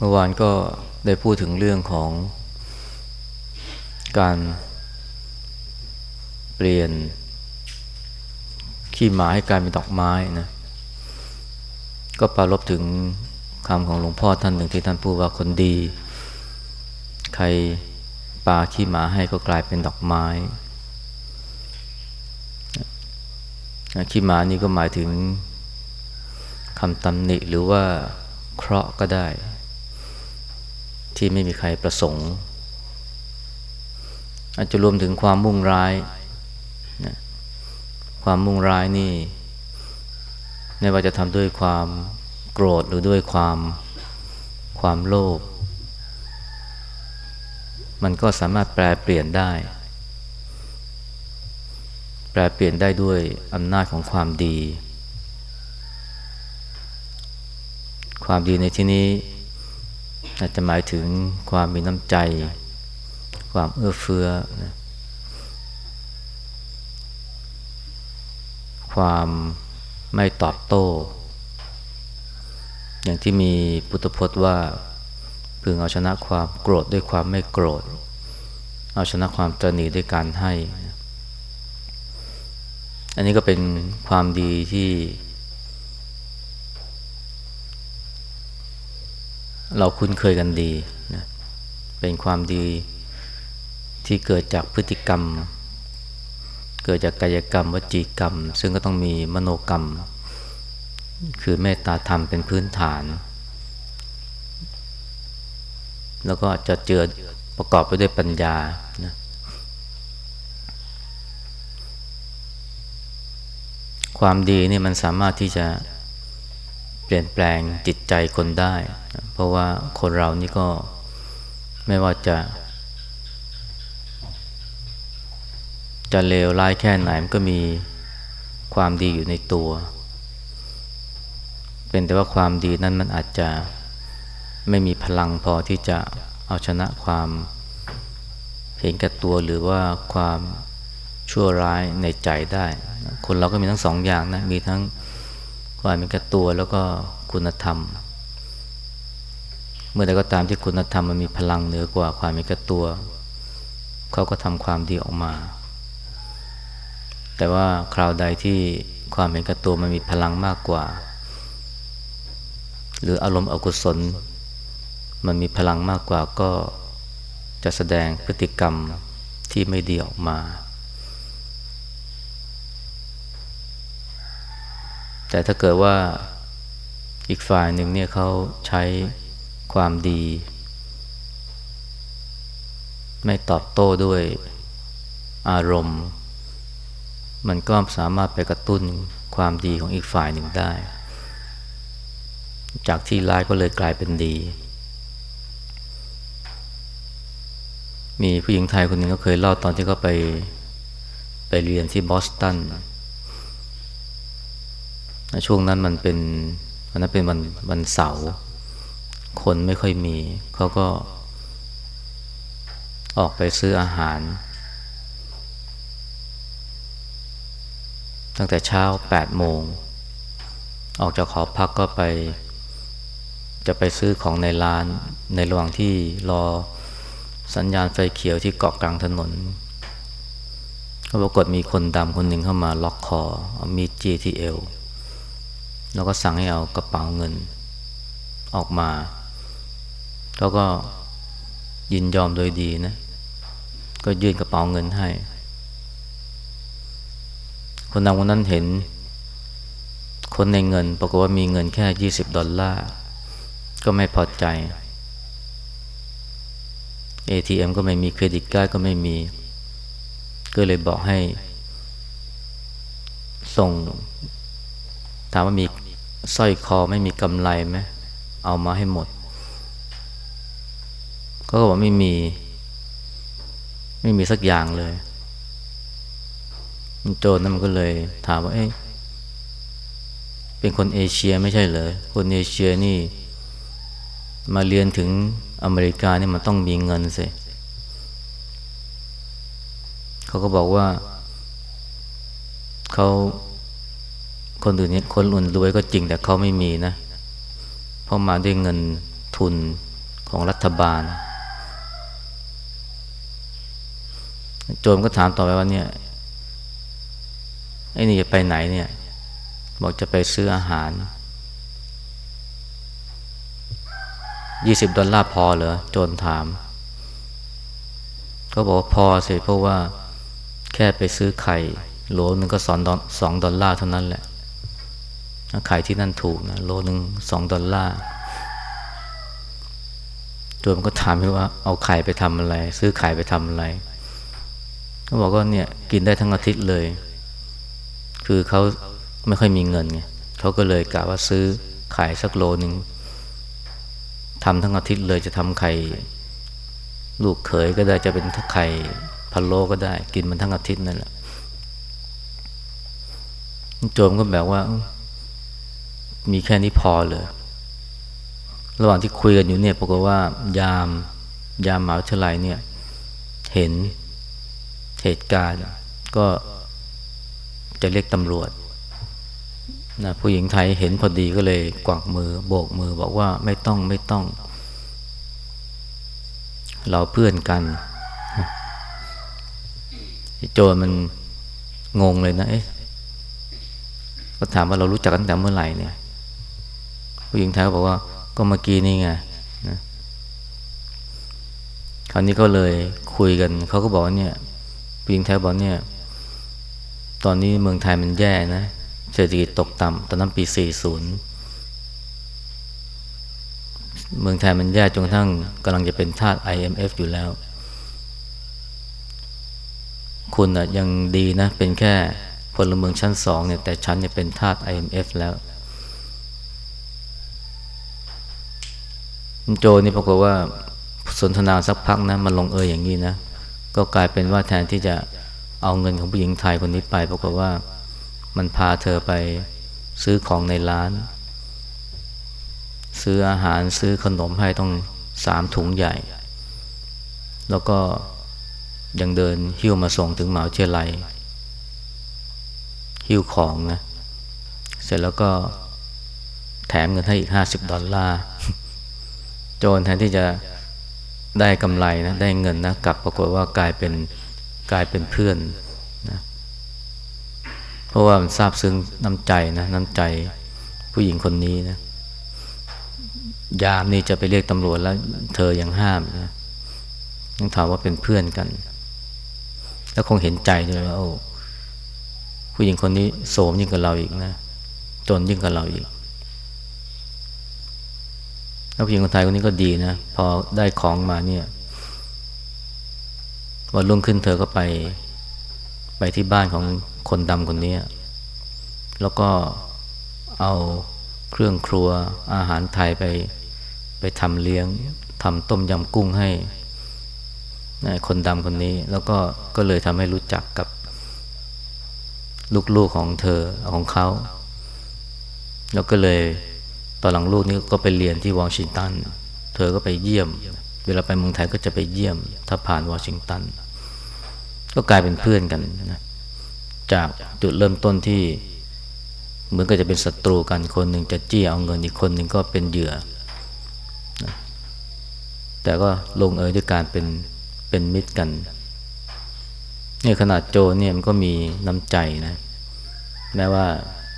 เมื่อวานก็ได้พูดถึงเรื่องของการเปลี่ยน ขี้หมาให้กลายเป็นดอกไม้นะ ก็ปรารบถึงคำของหลวงพ่อท่านหนึ่งที่ท่านพูดว่าคนดี ใครปาขี้หมาให้ก็กลายเป็นดอกไม้ขี้หมานี่ก็หมายถึงคำตำหนิหรือว่าเคราะห์ก็ได้ ที่ไม่มีใครประสงค์ อาจจะรวมถึงความมุ่งร้ายนะความมุ่งร้ายนี่ไม่ว่าจะทำด้วยความโกรธหรือด้วยความความโลภมันก็สามารถแปลเปลี่ยนได้ แปลเปลี่ยนได้ด้วยอำนาจของความดี ความดีในที่นี้ อาจจะหมายถึงความมีน้ำใจ ความเอื้อเฟื้อนะความไม่ตอบโต้ อย่างที่มีพุทธพจน์ว่าพึงเอาชนะความโกรธด้วยความไม่โกรธ เอาชนะความตรณีด้วยการให้ อันนี้ก็เป็นความดีที่ เราคุ้นเคยกันดีนะเป็นความดีที่เกิดจากพฤติกรรม เกิดจากกายกรรมวจีกรรม ซึ่งก็ต้องมีมโนกรรม คือเมตตาธรรมเป็นพื้นฐาน แล้วก็จะเจือประกอบไปด้วยปัญญานะความดีนี่มันสามารถที่จะ เปลี่ยนแปลงจิตใจคนได้ เพราะว่าคนเรานี่ก็ไม่ว่าจะ จะเลวร้ายแค่ไหนมันก็มีความดีอยู่ในตัว เป็นแต่ว่าความดีนั้นมันอาจจะไม่มีพลังพอที่จะเอาชนะความเห็นแก่ตัวหรือว่าความชั่วร้ายในใจได้ คนเราก็มีทั้งสองอย่างนะ มีทั้ง ความเห็นแก่ตัวแล้วก็คุณธรรม เมื่อใดก็ตามที่คุณธรรมมันมีพลังเหนือกว่าความเห็นแก่ตัว เขาก็ทำความดีออกมา แต่ว่าคราวใดที่ความเห็นแก่ตัวมันมีพลังมากกว่า หรืออารมณ์อกุศล มันมีพลังมากกว่าก็จะแสดงพฤติกรรมที่ไม่ดีออกมา แต่ถ้าเกิดว่าอีกฝ่ายหนึ่งเนี่ยเขาใช้ความดี ไม่ตอบโต้ด้วยอารมณ์ มันก็สามารถไปกระตุ้นความดีของอีกฝ่ายหนึ่งได้ จากที่ร้ายก็เลยกลายเป็นดี มีผู้หญิงไทยคนหนึ่งก็เคยเล่าตอนที่เขาไปไปเรียนที่บอสตัน ช่วงนั้นมันเป็นวันนั้นเป็นวันวันเสาร์คนไม่ค่อยมี เขาก็ ออกไปซื้ออาหาร ตั้งแต่เช้าแปดโมง ออกจากหอพักก็ไป จะไปซื้อของในร้าน ในระหว่างที่รอสัญญาณไฟเขียวที่เกาะกลางถนนก็ปรากฏมีคนดำคนหนึ่งเข้ามาล็อกคอมี GTL แล้วก็สั่งให้เอากระเป๋าเงินออกมา แล้วก็ยินยอมโดยดีนะ ก็ยื่นกระเป๋าเงินให้ คนดำคนนั้นเห็น คนในเงินปรากฏว่ามีเงินแค่20ดอลลาร์ ก็ไม่พอใจ ATM ก็ไม่มีเครดิตการ์ดก็ไม่มี ก็เลยบอกให้ ส่ง ถามว่ามี สร้อยคอไม่มีกำไรไหมเอามาให้หมด ก็บอกไม่มี ไม่มีสักอย่างเลย โจรนั้นมันก็เลยถามว่า เอ๊ะเป็นคนเอเชียไม่ใช่เหรอ คนเอเชียนี่ มาเรียนถึงอเมริกานี่มันต้องมีเงินสิเขาก็บอกว่า เขา คนอื่นนี่คนอื่นรวยก็จริงแต่เขาไม่มีนะ เพราะมาด้วยเงินทุนของรัฐบาล โจมก็ถามต่อไปว่าเนี่ยไอ้นี่จะไปไหนเนี่ย บอกจะไปซื้ออาหารยี่สิบดอลลาร์พอเหรอโจนถาม เขาบอกว่าพอสิเพราะว่าแค่ไปซื้อไข่โหลนึงก็สองดอลสองดอลลาร์เท่านั้นแหละ ไข่ที่นั่นถูกนะโลหนึ่งสองดอลลาร์โจนก็ถามว่าเอาไข่ไปทำอะไร ซื้อไข่ไปทำอะไรเขาบอกว่าเนี่ยกินได้ทั้งอาทิตย์เลย คือเขาไม่ค่อยมีเงินไงเขาก็เลยกะว่าซื้อไข่สักโลหนึ่งทำทั้งอาทิตย์เลยจะทำไข่ลูกเขยก็ได้จะเป็นไข่พะโล้ก็ได้ กินมันทั้งอาทิตย์นั่นแหละโจมก็แบบว่า มีแค่นี้พอเลย ระหว่างที่คุยกันอยู่เนี่ยปรากฏว่ายามยามหมาวิทยาลัยเนี่ย เห็นเหตุการณ์ก็จะเรียกตำรวจนะผู้หญิงไทยเห็นพอดีก็เลยกวักมือโบกมือบอกว่าไม่ต้องไม่ต้อง เราเพื่อนกันโจรมันงงเลยนะเอ๊ะก็ถามว่าเรารู้จักกันแต่เมื่อไหร่เนี่ย ผู้หญิงไทยก็บอกว่าก็เมื่อกี้นี่ไงนะคราวนี้ก็เลยคุยกันเขาก็บอกว่าเนี่ยผู้หญิงไทยบอกเนี่ย ตอนนี้เมืองไทยมันแย่นะเศรษฐกิจตกต่ำตอนนั้นปี 40 เมืองไทยมันแย่จนกระทั่งกำลังจะเป็นทาส IMF อยู่แล้ว คุณอะยังดีนะ เป็นแค่พลเมืองชั้นสองเนี่ยแต่ฉันเนี่ยเป็นทาส IMF แล้ว โจนี่ปรากฏว่าสนทนาสักพักนะมันลงเอยอย่างนี้นะ ก็กลายเป็นว่าแทนที่จะเอาเงินของผู้หญิงไทยคนนี้ไปปรากฏว่ามันพาเธอไปซื้อของในร้าน ซื้ออาหารซื้อขนมให้ต้องสามถุงใหญ่ แล้วก็ยังเดินหิ้วมาส่งถึงหมาเชลัยหิ้วของนะ เสร็จแล้วก็แถมเงินให้อีกห้าสิบดอลลาร์ โจรแทนที่จะได้กำไรนะได้เงินนะกลับปรากฏว่ากลายเป็นกลายเป็นเพื่อนนะเพราะว่ามันซาบซึ้งน้ำใจนะน้ำใจผู้หญิงคนนี้นะยามนี่จะไปเรียกตำรวจแล้ว เธอยังห้ามนะยังถามว่าเป็นเพื่อนกัน แล้วคงเห็นใจด้วยว่าโอ้ผู้หญิงคนนี้โสมยิ่งกับเราอีกนะจนยิ่งกับเราอีก แล้วผู้หญิงคนไทยคนนี้ก็ดีนะ พอได้ของมาเนี่ยวันรุ่งขึ้นเธอก็ไป ไปที่บ้านของคนดำคนนี้ แล้วก็เอาเครื่องครัวอาหารไทยไป ไปทำเลี้ยงทำต้มยำกุ้งให้คนดำคนนี้ แล้วก็ก็เลยทำให้รู้จักกับ ลูกๆของเธอของเขา แล้วก็เลย ตอนหลังลูกนี้ก็ไปเรียนที่วอชิงตัน เธอก็ไปเยี่ยม เวลาไปเมืองไทยก็จะไปเยี่ยม ถ้าผ่านวอชิงตัน ก็กลายเป็นเพื่อนกันนะจากจุดเริ่มต้นที่เหมือนก็จะเป็นศัตรูกันคนหนึ่งจะจี้เอาเงินอีกคนหนึ่งก็เป็นเหยื่อนะแต่ก็ลงเอยด้วยการเป็นเป็นมิตรกันนี่ขนาดโจเนี่ยมันก็มีน้ำใจนะแม้ว่า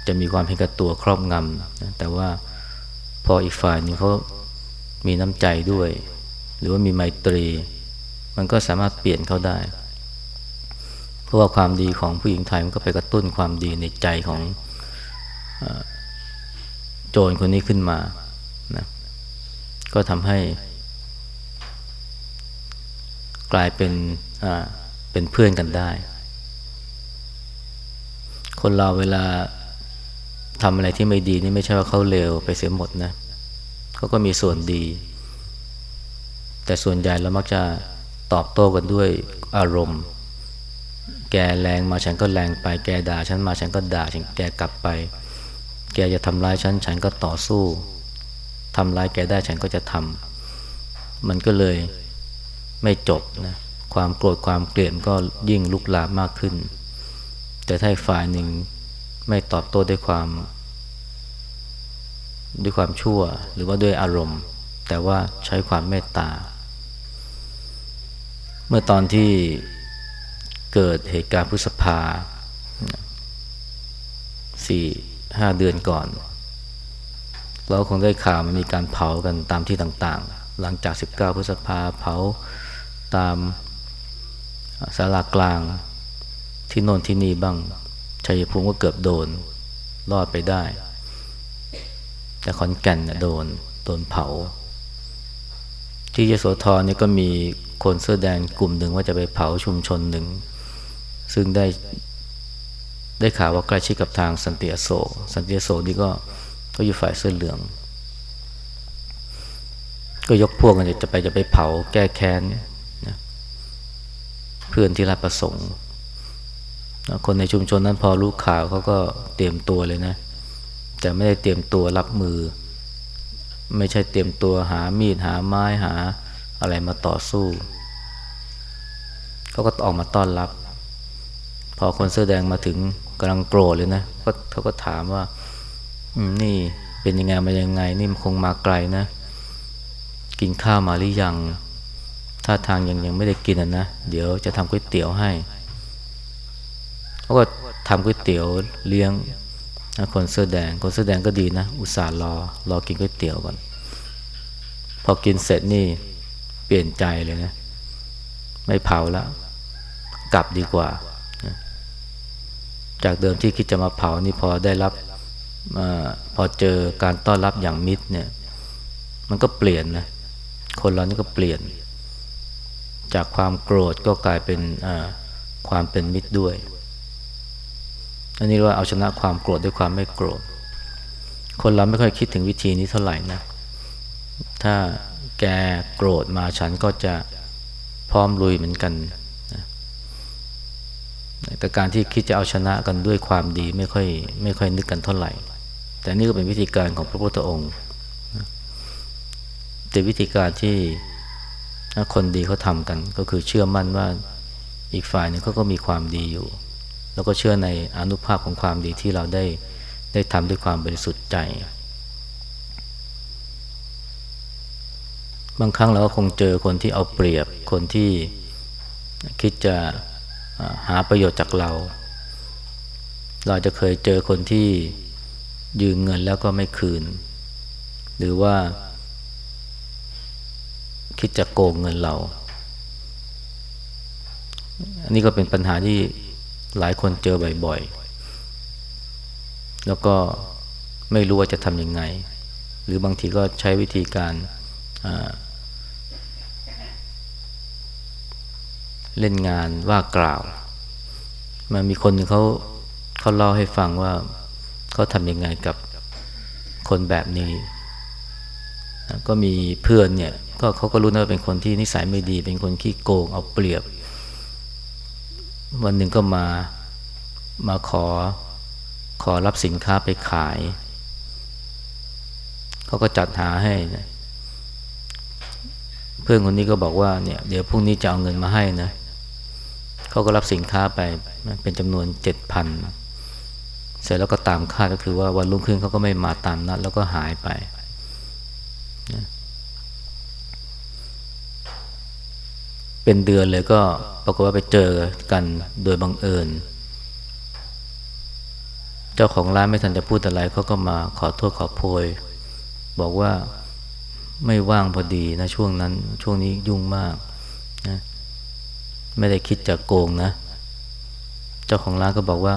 จะมีความเห็นกับตัวครอบงำนะแต่ว่า ออีกฝ่ายนึงเขามีน้ำใจด้วย หรือว่ามีไมตรี มันก็สามารถเปลี่ยนเขาได้ เพราะว่าความดีของผู้หญิงไทยมันก็ไปกระตุ้นความดีในใจของโจรคนนี้ขึ้นมานะก็ทำให้ กลายเป็นเป็นเพื่อนกันได้ คนเราเวลาทำอะไรที่ไม่ดีนี่ไม่ใช่ว่าเขาเลวไปเสียหมดนะ เขาก็มีส่วนดี แต่ส่วนใหญ่เรามักจะตอบโต้กันด้วยอารมณ์ แกแรงมาฉันก็แรงไป แกด่าฉันมาฉันก็ด่าฉันแกกลับไป แกจะทำร้ายฉันฉันก็ต่อสู้ทำร้ายแกได้ฉันก็จะทำมันก็เลยไม่จบนะความโกรธความเกลียดก็ยิ่งลุกลามมากขึ้น แต่ถ้าฝ่ายหนึ่งไม่ตอบโต้ด้วยความ ด้วยความชั่วหรือว่าด้วยอารมณ์ แต่ว่าใช้ความเมตตา เมื่อตอนที่เกิดเหตุการณ์พฤษภาสี่ห้าเดือนก่อน เราคงได้ข่าวมันมีการเผากันตามที่ต่างๆ หลังจาก 19 พฤษภาเผาตามสารากลางที่โน่นที่นี่บ้างชัยภูมิก็เกือบโดน รอดไปได้ แต่ขอนแก่นเนี่ยโดนโดนเผา ที่ยโสธรนี่ก็มีคนเสื้อแดงกลุ่มหนึ่งว่าจะไปเผาชุมชนหนึ่ง ซึ่งได้ได้ข่าวว่าใกล้ชิดกับทางสันติอโศกสันติอโศกนี่ก็ก็อยู่ฝ่ายเสื้อเหลือง ก็ยกพวกกันจะไปจะไปเผาแก้แค้นนะเพื่อนที่รับประสงค์ คนในชุมชนนั้นพอรู้ข่าวเขาก็เตรียมตัวเลยนะ แต่ไม่ได้เตรียมตัวรับมือ ไม่ใช่เตรียมตัวหามีดหาไม้หาอะไรมาต่อสู้เขาก็ออกมาต้อนรับ พอคนเสื้อแดงมาถึงกำลังโกรธเลยนะก็เขาก็ถามว่านี่เป็นยังไงมายังไง นี่คงมาไกลนะ กินข้าวมาหรือยังถ้าทางยังยังไม่ได้กินอะนะ เดี๋ยวจะทำก๋วยเตี๋ยวให้เขาก็ทำก๋วยเตี๋ยวเลี้ยง คนเสื้อแดง คนเสื้อแดงก็ดีนะ อุตส่าห์รอ รอกินก๋วยเตี๋ยวก่อน พอกินเสร็จนี่เปลี่ยนใจเลยนะ ไม่เผาแล้ว กลับดีกว่า จากเดิมที่คิดจะมาเผานี่พอได้รับอพอเจอการต้อนรับอย่างมิตรเนี่ย มันก็เปลี่ยนนะ คนเรานี่ก็เปลี่ยน จากความโกรธก็กลายเป็นความเป็นมิตรด้วย อันนี้ว่าเอาชนะความโกรธด้วยความไม่โกรธ คนเราไม่ค่อยคิดถึงวิธีนี้เท่าไหร่นะ ถ้าแกโกรธมาฉันก็จะพร้อมลุยเหมือนกันนะแต่การที่คิดจะเอาชนะกันด้วยความดีไม่ค่อยไม่ค่อยนึกกันเท่าไหร่ แต่นี่ก็เป็นวิธีการของพระพุทธองค์แต่วิธีการที่คนดีเขาทำกัน ก็คือเชื่อมั่นว่าอีกฝ่ายนึงเขาก็มีความดีอยู่ แล้วก็เชื่อในอนุภาพของความดีที่เราได้ได้ทำด้วยความบริสุทธิ์ใจ บางครั้งเราก็คงเจอคนที่เอาเปรียบคนที่คิดจะหาประโยชน์จากเรา เราจะเคยเจอคนที่ยืมเงินแล้วก็ไม่คืน หรือว่า คิดจะโกงเงินเรา อันนี้ก็เป็นปัญหาที่ หลายคนเจอบ่อยๆ แล้วก็ไม่รู้ว่าจะทำยังไง หรือบางทีก็ใช้วิธีการเล่นงานว่ากล่าว มันมีคนเขาเขาเล่าให้ฟังว่าเขาทำยังไงกับคนแบบนี้ ก็มีเพื่อนเนี่ย ก็เขาก็รู้นะว่าเป็นคนที่นิสัยไม่ดี เป็นคนขี้โกงเอาเปรียบ วันหนึ่งก็มามาขอขอรับสินค้าไปขาย เขาก็จัดหาให้นะเพื่อนคนนี้ก็บอกว่าเนี่ยเดี๋ยวพรุ่งนี้จะเอาเงินมาให้นะเขาก็รับสินค้าไปเป็นจำนวนเจ็ดพันเสร็จแล้วก็ตามคาดก็คือว่าวันรุ่งขึ้นเขาก็ไม่มาตามนัดแล้วก็หายไปนะ เป็นเดือนเลยก็ปรากฏว่าไปเจอกันโดยบังเอิญ เจ้าของร้านไม่ทันจะพูดอะไรเขาก็มาขอโทษขอโพย บอกว่าไม่ว่างพอดีนะช่วงนั้นช่วงนี้ยุ่งมากนะไม่ได้คิดจะโกงนะ เจ้าของร้านก็บอกว่า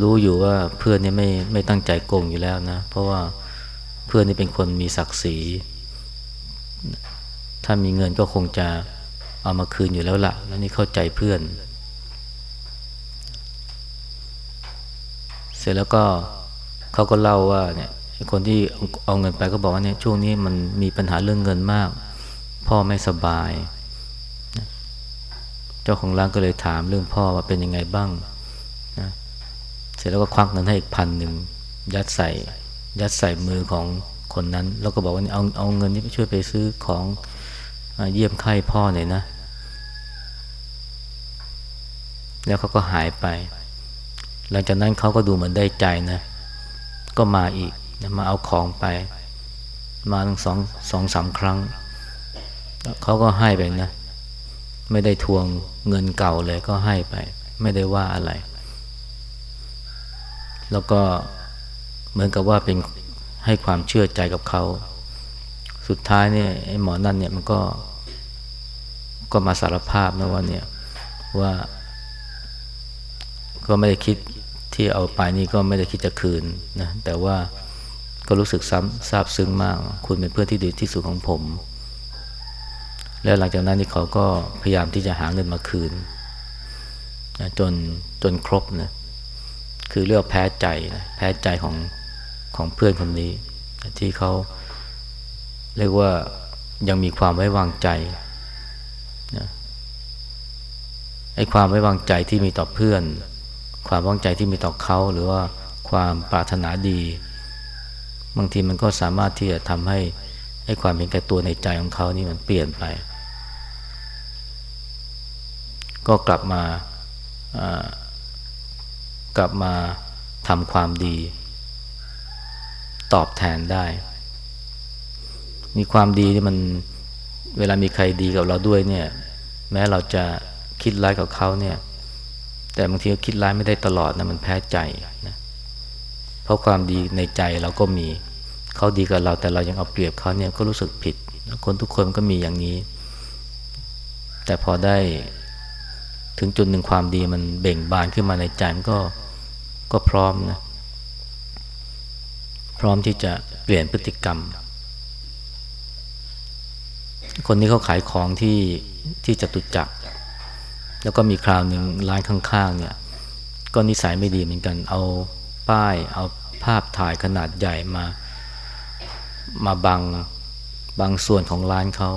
รู้อยู่ว่าเพื่อนนี่ไม่ไม่ตั้งใจโกงอยู่แล้วนะ เพราะว่าเพื่อนนี่เป็นคนมีศักดิ์ศรี ถ้ามีเงินก็คงจะเอามาคืนอยู่แล้วละ่ะ แล้วนี่เข้าใจเพื่อน เสร็จแล้วก็เขาก็เล่าว่าเนี่ยคนที่เอาเงินไปก็บอกว่าเนี่ยช่วงนี้มันมีปัญหาเรื่องเงินมาก พ่อไม่สบาย เจ้าของร้านก็เลยถามเรื่องพ่อว่าเป็นยังไงบ้างนะเสร็จแล้วก็ควักเงินให้อีกพันหนึ่งยัดใส่ ยัดใส่มือของคนนั้น แล้วก็บอกว่าเอาเอาเงินนี้ไปช่วยไปซื้อของ เยี่ยมไข้พ่อหน่อยนะ แล้วเขาก็หายไป หลังจากนั้นเขาก็ดูเหมือนได้ใจนะ ก็มาอีกนะมาเอาของไป มาทั้งสองสองสามครั้ง เขาก็ให้ไปนะ ไม่ได้ทวงเงินเก่าเลยก็ให้ไป ไม่ได้ว่าอะไร แล้วก็เหมือนกับว่าเป็นให้ความเชื่อใจกับเขา สุดท้ายเนี่ยไอ้หมอนั่นเนี่ยมันก็ ก็มาสารภาพนะว่าเนี่ยว่า ก็ไม่ได้คิดที่เอาไปนี่ก็ไม่ได้คิดจะคืนนะแต่ว่าก็รู้สึกซ้ำซาบซึ้งมาก คุณเป็นเพื่อนที่ดีที่สุดของผม แล้วหลังจากนั้นนี่เขาก็พยายามที่จะหาเงินมาคืนนะจนจนครบนะคือเรียกแพ้ใจนะแพ้ใจของของเพื่อนคนนี้ ที่เขาเรียกว่ายังมีความไว้วางใจนะ ไอ้ความไว้วางใจที่มีต่อเพื่อน ความวางใจที่มีต่อเขาหรือว่าความปรารถนาดี บางทีมันก็สามารถที่จะทำให้ไอ้ความเห็นแก่ตัวในใจของเขานี่มันเปลี่ยนไป ก็กลับมากลับมาทำความดี ตอบแทนได้ มีความดีที่มันเวลามีใครดีกับเราด้วยเนี่ย แม้เราจะ คิดร้ายกับเขาเนี่ย แต่บางทีก็คิดร้ายไม่ได้ตลอดนะมันแพ้ใจนะเพราะความดีในใจเราก็มี เขาดีกับเราแต่เรายังเอาเปรียบเขาเนี่ยก็รู้สึกผิด คนทุกคนก็มีอย่างนี้ แต่พอได้ถึงจุดหนึ่งความดีมันเบ่งบานขึ้นมาในใจมันก็ก็พร้อมนะพร้อมที่จะเปลี่ยนพฤติกรรม คนนี้เขาขายของที่ที่จตุจักร แล้วก็มีคราวหนึ่งร้านข้างๆเนี่ย ก็นิสัยไม่ดีเหมือนกัน เอาป้ายเอาภาพถ่ายขนาดใหญ่มา มาบังบางส่วนของร้านเขา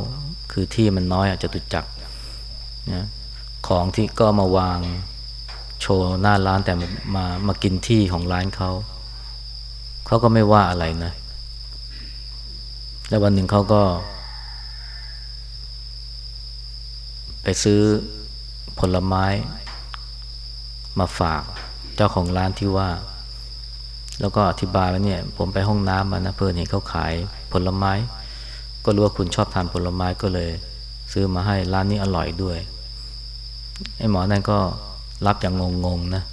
คือที่มันน้อยอาจจะตุจักนะของที่ก็มาวางโชว์หน้าร้านแต่มามากินที่ของร้านเขาเขาก็ไม่ว่าอะไรนะ แล้ววันหนึ่งเขาก็ ไปซื้อ ผลไม้มาฝากเจ้าของร้านที่ว่า แล้วก็อธิบายว่าเนี่ย ผมไปห้องน้ำมานะเพื่อนเห็นเขาขายผลไม้ ก็รู้ว่าคุณชอบทานผลไม้ก็เลย ซื้อมาให้ร้านนี้อร่อยด้วยไอ้หมอนั่นก็รับอย่างงงๆนะ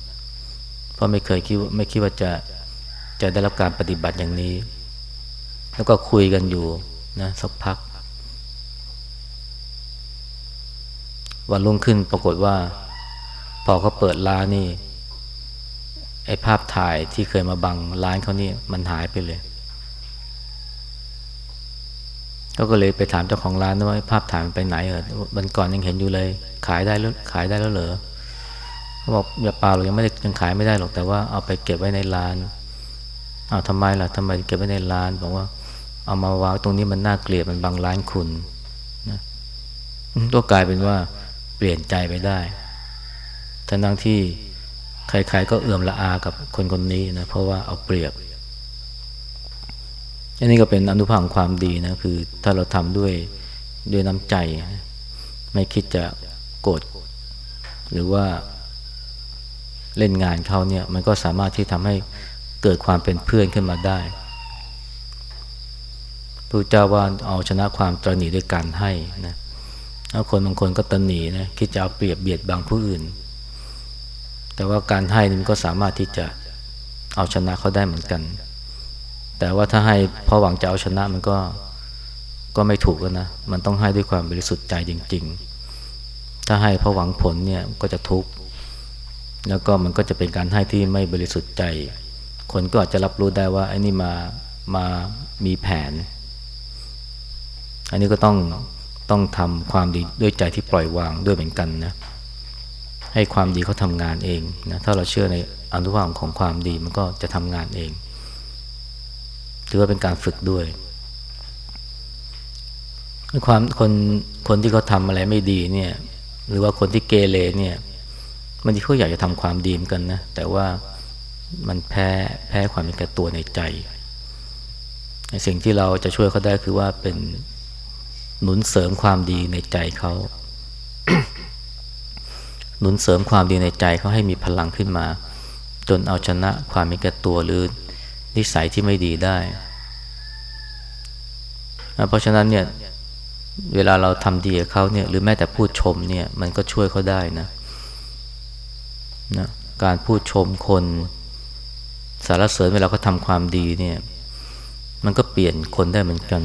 เพราะไม่เคยคิดไม่คิดว่าจะจะได้รับการปฏิบัติอย่างนี้ แล้วก็คุยกันอยู่นะสักพัก วันรุ่งขึ้นปรากฏว่า พอเขาเปิดร้านนี่ ไอ้ภาพถ่ายที่เคยมาบังร้านเขานี่มันหายไปเลยเขาก็เลยไปถามเจ้าของร้านว่าภาพถ่ายมันไปไหนเออวันก่อนยังเห็นอยู่เลย ขายได้แล้วขายได้แล้วเหรอเขาบอกอย่าเปล่าเรายังไม่ได้ยังขายไม่ได้หรอกแต่ว่าเอาไปเก็บไว้ในร้านเอาวทำไมล่ะทำไมเก็บไว้ในร้าน บอกว่า เอามาวางตรงนี้มันน่าเกลียดมันบังร้านคุณนะตัวกลายเป็นว่า เปลี่ยนใจไปได้ทั้งที่ใครๆก็เอื่อมละอากับคนคนนี้นะเพราะว่าเอาเปรียบอันนี้ก็เป็นอนุภาพของความดีนะคือถ้าเราทำด้วยด้วยน้ำใจ ไม่คิดจะโกรธหรือว่าเล่นงานเขาเนี่ย มันก็สามารถที่ทำให้เกิดความเป็นเพื่อนขึ้นมาได้พระเจ้าว่าเอาชนะความตรนีด้วยการให้นะเอาคนบางคนก็ตรนีนะคิดจะเอาเปรียบเบียดบางผู้อื่น แต่ว่าการให้นี่มันก็สามารถที่จะเอาชนะเขาได้เหมือนกัน แต่ว่าถ้าให้เพราะหวังจะเอาชนะมันก็ก็ไม่ถูกนะ มันต้องให้ด้วยความบริสุทธิ์ใจจริง ๆ ถ้าให้เพราะหวังผลเนี่ยก็จะทุกข์ แล้วก็มันก็จะเป็นการให้ที่ไม่บริสุทธิ์ใจ คนก็อาจจะรับรู้ได้ว่าไอ้นี่มามามีแผน อันนี้ก็ต้อง ต้องทำความดีด้วยใจที่ปล่อยวางด้วยเหมือนกันนะให้ความดีเขาทำงานเองนะถ้าเราเชื่อในอนุภาพของความดีมันก็จะทำงานเองถือว่าเป็นการฝึกด้วยความคนคนที่เขาทำอะไรไม่ดีเนี่ย หรือว่าคนที่เกเรเนี่ยมันที่เขาอยากจะทำความดีมกันนะแต่ว่ามันแพ้แพ้ความเป็นแก่ตัวในใจ สิ่งที่เราจะช่วยเขาได้คือว่าเป็น หนุนเสริมความดีในใจเขา หนุนเสริมความดีในใจเขาให้มีพลังขึ้นมา จนเอาชนะความมีแก่ตัวหรือนิสัยที่ไม่ดีได้ เพราะฉะนั้นเนี่ยเวลาเราทำดีกับเขาเนี่ยหรือแม้แต่พูดชมเนี่ยมันก็ช่วยเขาได้นะนะการพูดชมคนสารเสริญเวลาเขาทำความดีเนี่ย มันก็เปลี่ยนคนได้เหมือนกัน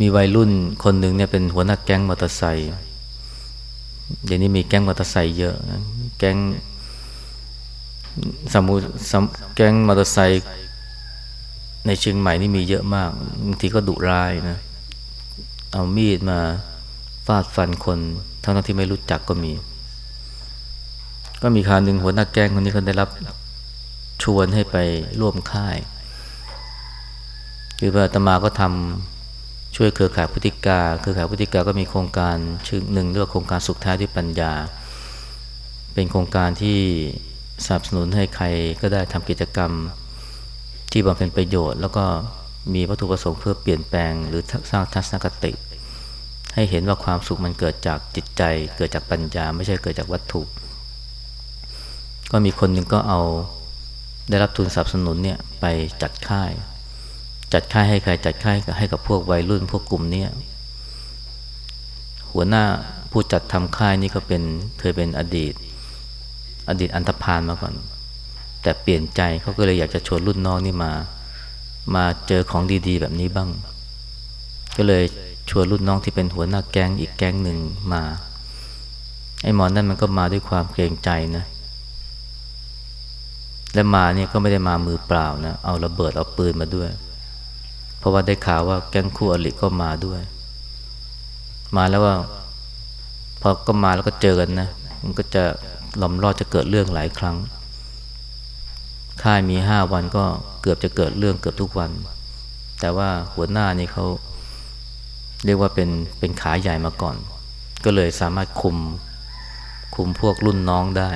มีวัยรุ่นคนหนึ่งเนี่ยเป็นหัวหน้าแก๊งมอเตอร์ไซค์เดี๋ยวนี้มีแก๊งมอเตอร์ไซค์เยอะ แก๊งสมุสแก๊งมอเตอร์ไซค์ในเชียงใหม่นี่มีเยอะมากบางทีก็ดุร้ายนะ เอามีดมาฟาดฟันคนทั้งที่ไม่รู้จักก็มี ก็มีคราวหนึ่งหัวหน้าแก๊งคนนี้เขาได้รับชวนให้ไปร่วมค่าย คือพระตมาก็ทำ ช่วยเครือข่ายพุทธิกาเครือข่ายพุทธิกาก็มีโครงการชื่อหนึ่งเรียกว่าโครงการสุขท้ายด้วยปัญญา เป็นโครงการที่สนับสนุนให้ใครก็ได้ทำกิจกรรมที่บำเพ็ญประโยชน์ แล้วก็มีวัตถุประสงค์เพื่อเปลี่ยนแปลง หรือสร้างทัศนคติ ให้เห็นว่าความสุขมันเกิดจากจิตใจ เกิดจากปัญญา ไม่ใช่เกิดจากวัตถุ ก็มีคนหนึ่งก็เอาได้รับทุนสนับสนุนเนี่ยไปจัดค่าย จัดค่ายให้ใครจัดค่ายให้กับพวกวัยรุ่นพวกกลุ่มเนี่ยหัวหน้าผู้จัดทำค่ายนี่ก็เป็นเคยเป็นอดีต อดีตอันธพาลมาก่อน แต่เปลี่ยนใจเขาก็เลยอยากจะชวนรุ่นน้องนี่มา มาเจอของดี ๆ แบบนี้บ้าง ก็เลยชวนรุ่นน้องที่เป็นหัวหน้าแก๊งอีกแก๊งหนึ่งมา ไอ้หมอนนั่นมันก็มาด้วยความเกรงใจนะเและมาเนี่ยก็ไม่ได้มามือเปล่านะ เอาระเบิดเอาปืนมาด้วย เพราะว่าได้ข่าวว่าแก๊งคู่อริก็มาด้วย มาแล้วว่าพอก็มาแล้วก็เจอกันนะ มันก็จะหลอมรอดจะเกิดเรื่องหลายครั้ง ค่ายมีห้าวันก็เกือบจะเกิดเรื่องเกือบทุกวัน แต่ว่าหัวหน้านี่เขาเรียกว่าเป็นเป็นขาใหญ่มาก่อน ก็เลยสามารถคุมคุมพวกรุ่นน้องได้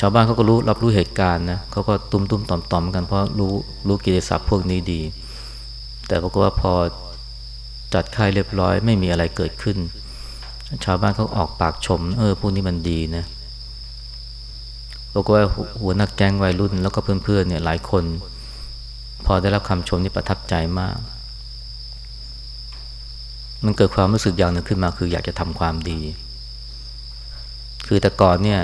ชาวบ้านเขาก็รู้รับรู้เหตุการณ์นะเขาก็ตุ้มตุ้มต่อมต่อมกันเพราะรู้รู้กิเลสพวกนี้ดี แต่ปรากฏว่าพอจัดค่ายเรียบร้อย ไม่มีอะไรเกิดขึ้น ชาวบ้านเขาออกปากชม เออพวกนี้มันดีนะปรากฏว่าหัวนักแก๊งวัยรุ่น แล้วก็เพื่อนๆเนี่ยหลายคน พอได้รับคำชมนี่ประทับใจมาก มันเกิดความรู้สึกอย่างหนึ่งขึ้นมาคืออยากจะทำความดี คือแต่ก่อนเนี่ย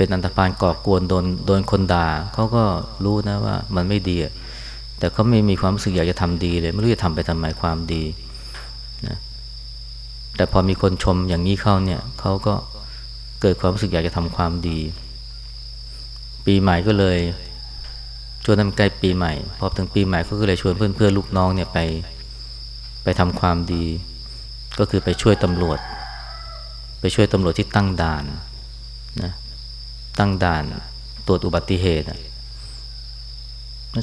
เป็นอันตรพานก่อกวนโดนโดนคนด่าเขาก็รู้นะว่ามันไม่ดีแต่เขาไม่มีความรู้สึกอยากจะทำดีเลยไม่รู้จะทำไปทำไมความดีนะแต่พอมีคนชมอย่างนี้เข้าเนี่ยเขาก็เกิดความรู้สึกอยากจะทำความดี ปีใหม่ก็เลยชวนทำใกล้ปีใหม่พอถึงปีใหม่เขาก็เลยชวนเพื่อนเพื่อลูกน้องเนี่ยไปไปทำความดี ก็คือไปช่วยตำรวจ ไปช่วยตำรวจที่ตั้งด่านนะ ตั้งด่านตรวจอุบัติเหตุ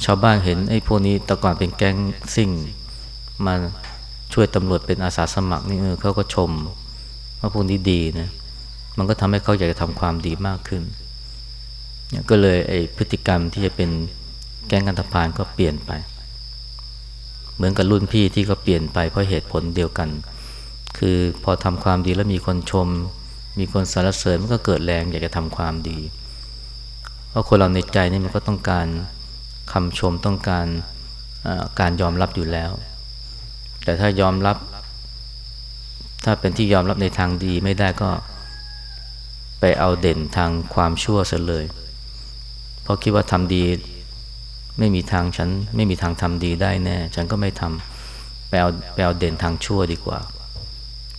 ชาวบ้านเห็นไอ้พวกนี้แต่ก่อนเป็นแก๊งซิ่ง มาช่วยตำรวจเป็นอาสาสมัครนี่เออเขาก็ชมว่าพวกนี้ดีนะมันก็ทำให้เขาอยากจะทำความดีมากขึ้น ก็เลยไอ้พฤติกรรมที่จะเป็นแก๊งกันตพานก็เปลี่ยนไป เหมือนกับรุ่นพี่ที่ก็เปลี่ยนไปเพราะเหตุผลเดียวกัน คือพอทำความดีแล้วมีคนชม มีคนสรรเสริญมันก็เกิดแรงอยากจะทำความดี เพราะคนเราในใจนี่มันก็ต้องการคำชมต้องการการยอมรับอยู่แล้ว แต่ถ้ายอมรับ ถ้าเป็นที่ยอมรับในทางดีไม่ได้ก็ไปเอาเด่นทางความชั่วเสียเลย เพราะคิดว่าทำดีไม่มีทางฉัน ไม่มีทางทำดีได้แน่ ฉันก็ไม่ทำไปเอาไปเอาเด่นทางชั่วดีกว่า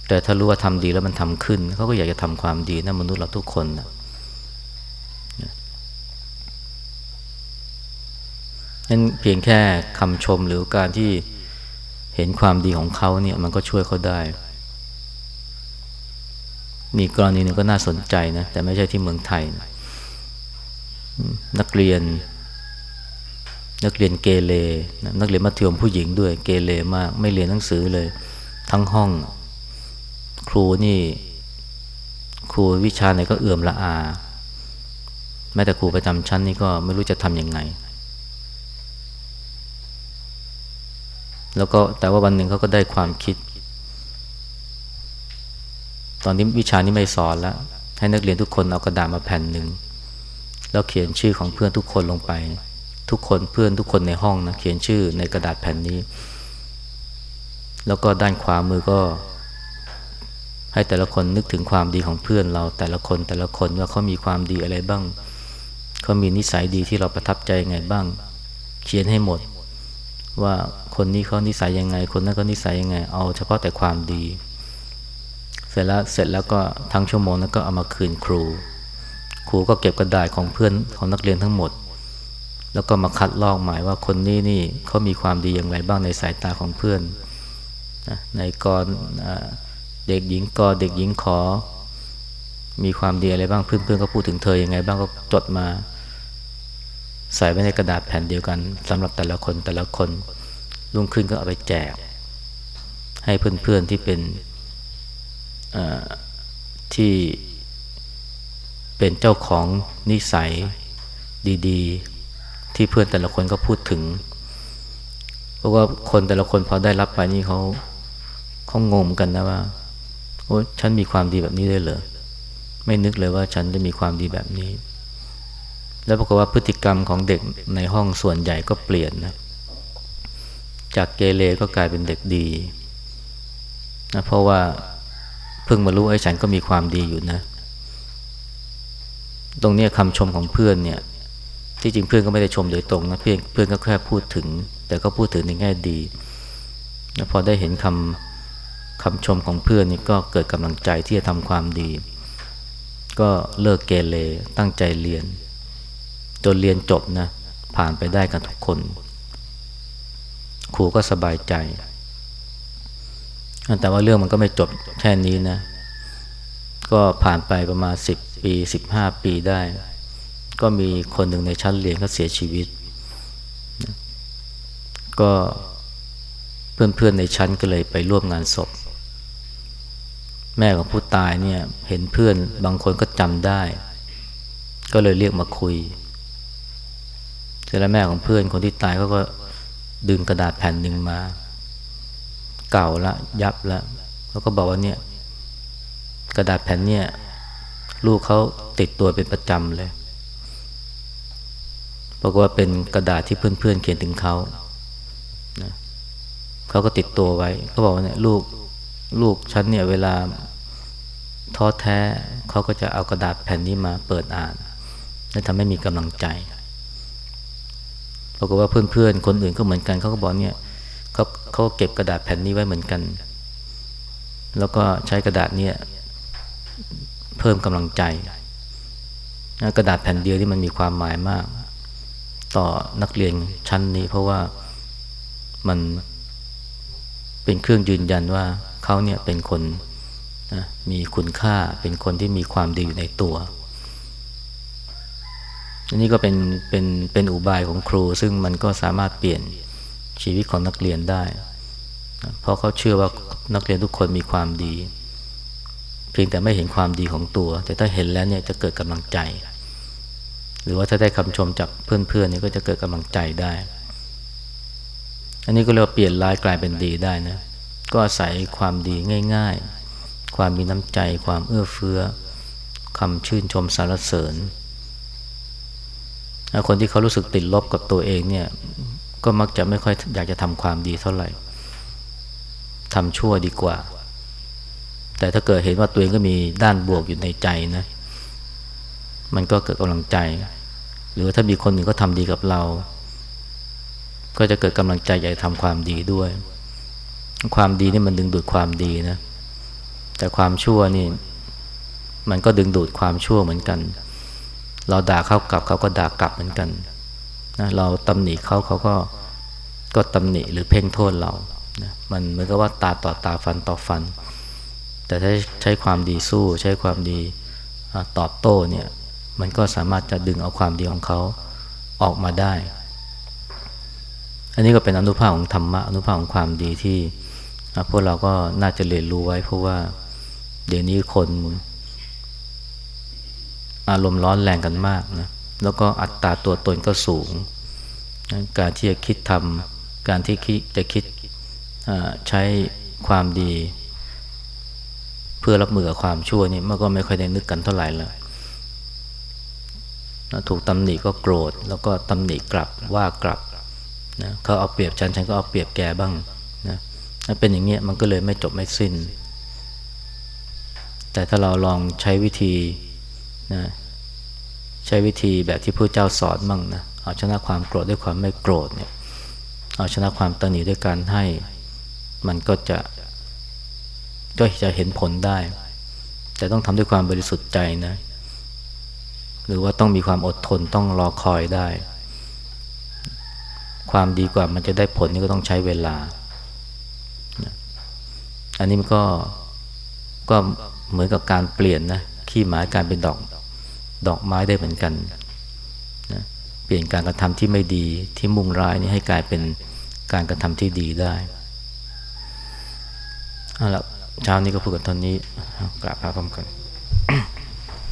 แต่ถ้ารู้ว่าทำดีแล้วมันทำขึ้นเขาก็อยากจะทำความดีนะมนุษย์เราทุกคนนะนั้นเพียงแค่คำชมหรือการที่เห็นความดีของเขาเนี่ย มันก็ช่วยเขาได้ มีกรณีหนึ่งก็น่าสนใจนะ แต่ไม่ใช่ที่เมืองไทยนะนักเรียน นักเรียนเกเรนักเรียนมัธยมผู้หญิงด้วยเกเรมาก ไม่เรียนหนังสือเลย ทั้งห้อง ครูนี่ ครูวิชาไหนก็เอื่อมละอา แม้แต่ครูประจำชั้นนี่ก็ไม่รู้จะทำยังไง แล้วก็แต่ว่าวันหนึ่งเขาก็ได้ความคิด ตอนนี้วิชานี้ไม่สอนแล้ว ให้นักเรียนทุกคนเอากระดาษมาแผ่นหนึ่งแล้วเขียนชื่อของเพื่อนทุกคนลงไป ทุกคนเพื่อนทุกคนในห้องนะเขียนชื่อในกระดาษแผ่นนี้ แล้วก็ด้านขวามือก็ ให้แต่ละคนนึกถึงความดีของเพื่อนเราแต่ละคนแต่ละคนว่าเขามีความดีอะไรบ้างเขามีนิสัยดีที่เราประทับใจยังไงบ้าง เขียนให้หมด ว่าคนนี้เขานิสัยยังไง คนนั้นก็นิสัยยังไง เอาเฉพาะแต่ความดี เสร็จแล้วเสร็จแล้วก็ทั้งชั่วโมงนั้นก็เอามาคืนครู ครูก็เก็บกระดาษของเพื่อนของนักเรียนทั้งหมด แล้วก็มาคัดลอกหมายว่าคนนี้นี่เขามีความดีอย่างไรบ้างในสายตาของเพื่อนในกร เด็กหญิงกอเด็กหญิงขอ มีความดีอะไรบ้างเพื่อนๆก็พูดถึงเธออยังไง บ้างก็จดมา ใส่ไว้ในกระดาษแผ่นเดียวกันสำหรับแต่ละคนแต่ละคนลุงขึ้นก็เอาไปแจก ให้เพื่อนๆที่เป็นที่เป็นเจ้าของนิสัยดี ๆ ที่เพื่อนแต่ละคนก็พูดถึง เพราะว่าคนแต่ละคนพอได้รับไปนี่เขาเขางงกันนะว่า โอ้ฉันมีความดีแบบนี้ได้เหรอไม่นึกเลยว่าฉันจะมีความดีแบบนี้ แล้วปรากฏว่าพฤติกรรมของเด็กในห้องส่วนใหญ่ก็เปลี่ยนนะ จากเกเรก็กลายเป็นเด็กดีนะเพราะว่าเพิ่งมารู้ไอ้ฉันก็มีความดีอยู่นะ ตรงนี้คำชมของเพื่อนเนี่ย ที่จริงเพื่อนก็ไม่ได้ชมโดยตรงนะเพื่อนเพื่อนก็แค่พูดถึง แต่ก็พูดถึงในแง่ดีแล้วพอได้เห็นคำ คำชมของเพื่อนนี่ก็เกิดกำลังใจที่จะทำความดี ก็เลิกเกเรตั้งใจเรียน จนเรียนจบนะ ผ่านไปได้กันทุกคน ครูก็สบายใจ แต่ว่าเรื่องมันก็ไม่จบแค่นี้นะ ก็ผ่านไปประมาณสิบปีสิบห้าปีได้ ก็มีคนหนึ่งในชั้นเรียนก็เสียชีวิต ก็เพื่อนๆในชั้นก็เลยไปร่วมงานศพ แม่ของผู้ตายเนี่ยเห็นเพื่อนบางคนก็จำได้ ก็เลยเรียกมาคุยเสร็จแล้วแม่ของเพื่อนคนที่ตายเขาก็ดึงกระดาษแผ่นหนึ่งมา เก่าละ ยับละแล้วก็บอกว่าเนี่ย กระดาษแผ่นเนี่ย ลูกเขาติดตัวเป็นประจำเลยบอกว่าเป็นกระดาษที่เพื่อนๆเขียนถึงเขานะเขาก็ติดตัวไว้เขาบอกว่าเนี่ยลูกลูกฉันเนี่ย เวลา ท้อแท้เขาก็จะเอากระดาษแผ่นนี้มาเปิดอ่านและทำให้มีกำลังใจปรากฏว่าเพื่อนๆ คนอื่นก็เหมือนกันเขาก็บอกเนี่ยเขาเขาเก็บกระดาษแผ่นนี้ไว้เหมือนกัน แล้วก็ใช้กระดาษเนี่ยเพิ่มกำลังใจ กระดาษแผ่นเดียวที่มันมีความหมายมาก ต่อนักเรียนชั้นนี้ เพราะว่ามันเป็นเครื่องยืนยันว่าเขาเนี่ยเป็นคน นะมีคุณค่าเป็นคนที่มีความดีอยู่ในตัวอันนี้ก็เป็นเป็นเป็นอุบายของครู ซึ่งมันก็สามารถเปลี่ยนชีวิตของนักเรียนได้ เพราะเขาเชื่อว่านักเรียนทุกคนมีความดี เพียงแต่ไม่เห็นความดีของตัว แต่ถ้าเห็นแล้วเนี่ยจะเกิดกำลังใจ หรือว่าถ้าได้คำชมจากเพื่อนๆนี่ก็จะเกิดกำลังใจได้ อันนี้ก็เรียกว่าเปลี่ยนร้ายกลายเป็นดีได้นะก็อาศัยความดีง่าย ๆ ความมีน้ำใจ ความเอื้อเฟื้อคำชื่นชมสรรเสริญ คนที่เขารู้สึกติดลบกับตัวเองเนี่ย ก็มักจะไม่ค่อยอยากจะทำความดีเท่าไหร่ทำชั่วดีกว่า แต่ถ้าเกิดเห็นว่าตัวเองก็มีด้านบวกอยู่ในใจนะ มันก็เกิดกำลังใจ หรือถ้ามีคนหนึ่งก็ทำดีกับเรา ก็จะเกิดกำลังใจอยากทำความดีด้วย ความดีนี่มันดึงดูดความดีนะ แต่ความชั่วนี่ มันก็ดึงดูดความชั่วเหมือนกัน เราด่าเขากลับเขาก็ด่ากลับเหมือนกันนะเราตำหนิเขาเขาก็ก็ตำหนิหรือเพ่งโทษเรานะมันเหมือนกับว่าตาต่อตาฟันต่อฟัน แต่ถ้าใช้ความดีสู้ ใช้ความดีตอบโต้เนี่ย มันก็สามารถจะดึงเอาความดีของเขาออกมาได้ อันนี้ก็เป็นอนุภาพของธรรมะอนุภาพของความดีที่พวกเราก็น่าจะเรียนรู้ไว้เพราะว่า เดี๋ยวนี้คนอารมณ์ร้อนแรงกันมากนะ แล้วก็อัตราตัวตนก็สูง การที่จะคิดทำการที่จะคิดใช้ความดี เพื่อรับมือกับความชั่วนี่มันก็ไม่ค่อยได้นึกกันเท่าไหร่เลยถูกตำหนิก็โกรธ แล้วก็ตำหนิกลับว่ากลับนะเขาเอาเปรียบฉันฉันก็เอาเปรียบแกบ้างนะเป็นอย่างเงี้ยมันก็เลยไม่จบไม่สิ้น แต่ถ้าเราลองใช้วิธีนะใช้วิธีแบบที่พระเจ้าสอนมั่งนะเอาชนะความโกรธด้วยความไม่โกรธเนี่ยเอาชนะความตนีด้วยการให้ มันก็จะก็จะเห็นผลได้ แต่ต้องทำด้วยความบริสุทธิ์ใจนะ หรือว่าต้องมีความอดทนต้องรอคอยได้ ความดีกว่ามันจะได้ผลนี่ก็ต้องใช้เวลา อันนี้มันก็ก็ เหมือนกับการเปลี่ยนนะขี้หมายการเป็นดอกดอกไม้ได้เหมือนกันนะเปลี่ยนการกระทำที่ไม่ดีที่มุ่งร้ายนี่ให้กลายเป็นการกระทำที่ดีได้เอาละเช้านี้ก็พูดกันตอนนี้กราบพระพร้อมกัน